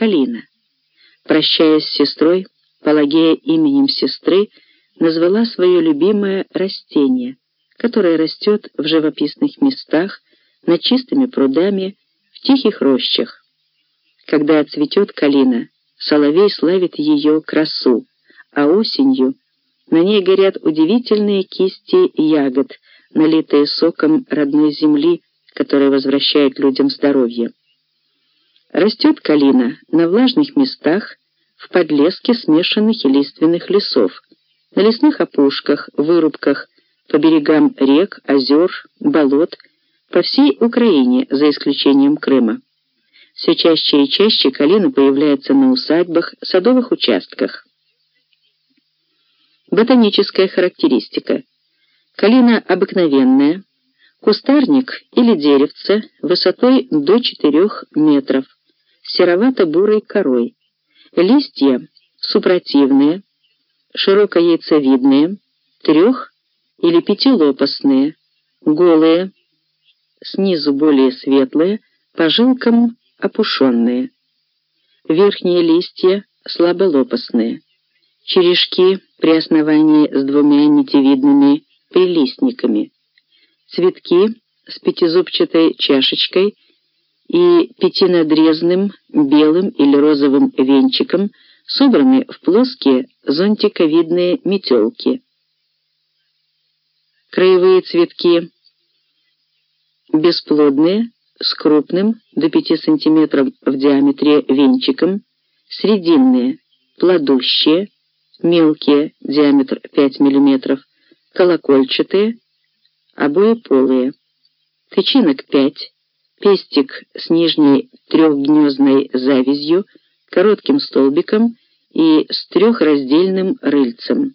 калина. Прощаясь с сестрой, Палагея именем сестры назвала свое любимое растение, которое растет в живописных местах, над чистыми прудами, в тихих рощах. Когда цветет калина, соловей славит ее красу, а осенью на ней горят удивительные кисти ягод, налитые соком родной земли, которая возвращает людям здоровье. Растет калина на влажных местах, в подлеске смешанных и лиственных лесов, на лесных опушках, вырубках, по берегам рек, озер, болот, по всей Украине, за исключением Крыма. Все чаще и чаще калина появляется на усадьбах, садовых участках. Ботаническая характеристика. Калина обыкновенная, кустарник или деревце высотой до 4 метров, серовато-бурой корой. Листья супротивные, широкояйцевидные, трех- или пятилопастные, голые, снизу более светлые, по жилкам опушенные. Верхние листья слаболопастные. Черешки при основании с двумя нитевидными прилистниками. Цветки с пятизубчатой чашечкой и пятинадрезным белым или розовым венчиком собраны в плоские зонтиковидные метелки. Краевые цветки бесплодные, с крупным до 5 см в диаметре венчиком, срединные, плодущие, мелкие, диаметр 5 мм, колокольчатые, обоеполые. Тычинок 5, пестик с нижней трехгнездной завязью, коротким столбиком и с трехраздельным рыльцем.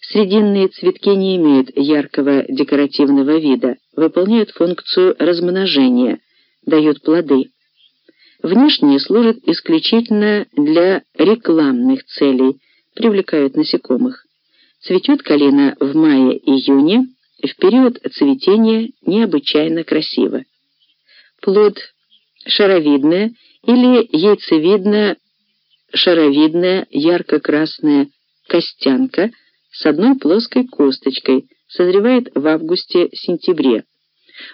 Срединные цветки не имеют яркого декоративного вида, выполняют функцию размножения, дают плоды. Внешние служат исключительно для рекламных целей, привлекают насекомых. Цветет калина в мае-июне, в период цветения необычайно красиво. Плод шаровидная или яйцевидно-шаровидная ярко-красная костянка – с одной плоской косточкой, созревает в августе-сентябре.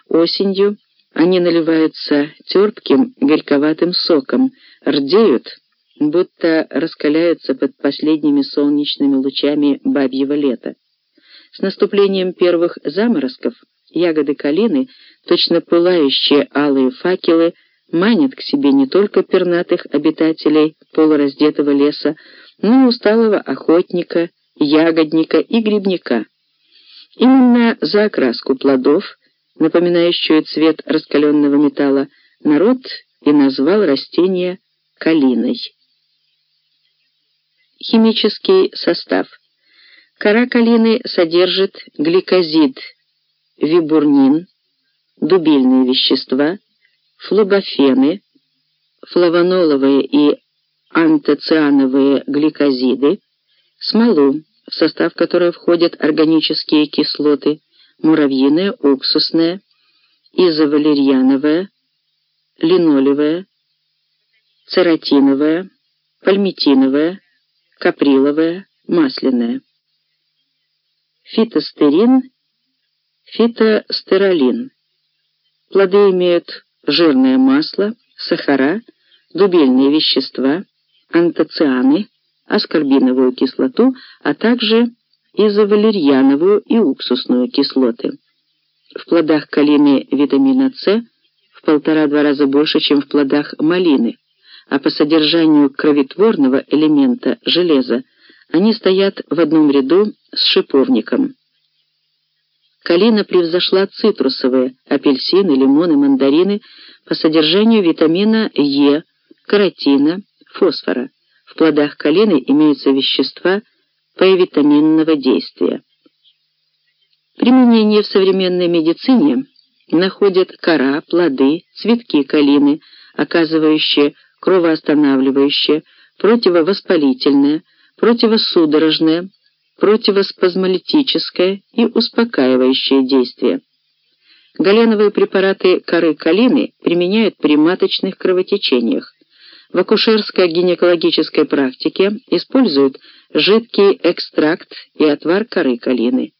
Осенью они наливаются терпким, горьковатым соком, рдеют, будто раскаляются под последними солнечными лучами бабьего лета. С наступлением первых заморозков ягоды калины, точно пылающие алые факелы, манят к себе не только пернатых обитателей полураздетого леса, но и усталого охотника, ягодника и грибника. Именно за окраску плодов, напоминающую цвет раскаленного металла, народ и назвал растение калиной. Химический состав. Кора калины содержит гликозид, вибурнин, дубильные вещества, флобофены, флавоноловые и антоциановые гликозиды, смолу, в состав которой входят органические кислоты муравьиная, уксусная, изовалерьяновая, линолевая, цератиновая, пальмитиновая, каприловая, масляная. Фитостерин, фитостеролин. Плоды имеют жирное масло, сахара, дубельные вещества, антоцианы, аскорбиновую кислоту, а также изовалерьяновую и уксусную кислоты. В плодах калины витамина С в полтора-два раза больше, чем в плодах малины, а по содержанию кровотворного элемента железа они стоят в одном ряду с шиповником. Калина превзошла цитрусовые, апельсины, лимоны, мандарины по содержанию витамина Е, каротина, фосфора. В плодах калины имеются вещества П-витаминного действия. Применение в современной медицине находят кора, плоды, цветки калины, оказывающие кровоостанавливающее, противовоспалительное, противосудорожное, противоспазмолитическое и успокаивающее действие. Галеновые препараты коры калины применяют при маточных кровотечениях, В акушерско-гинекологической практике используют жидкий экстракт и отвар коры калины.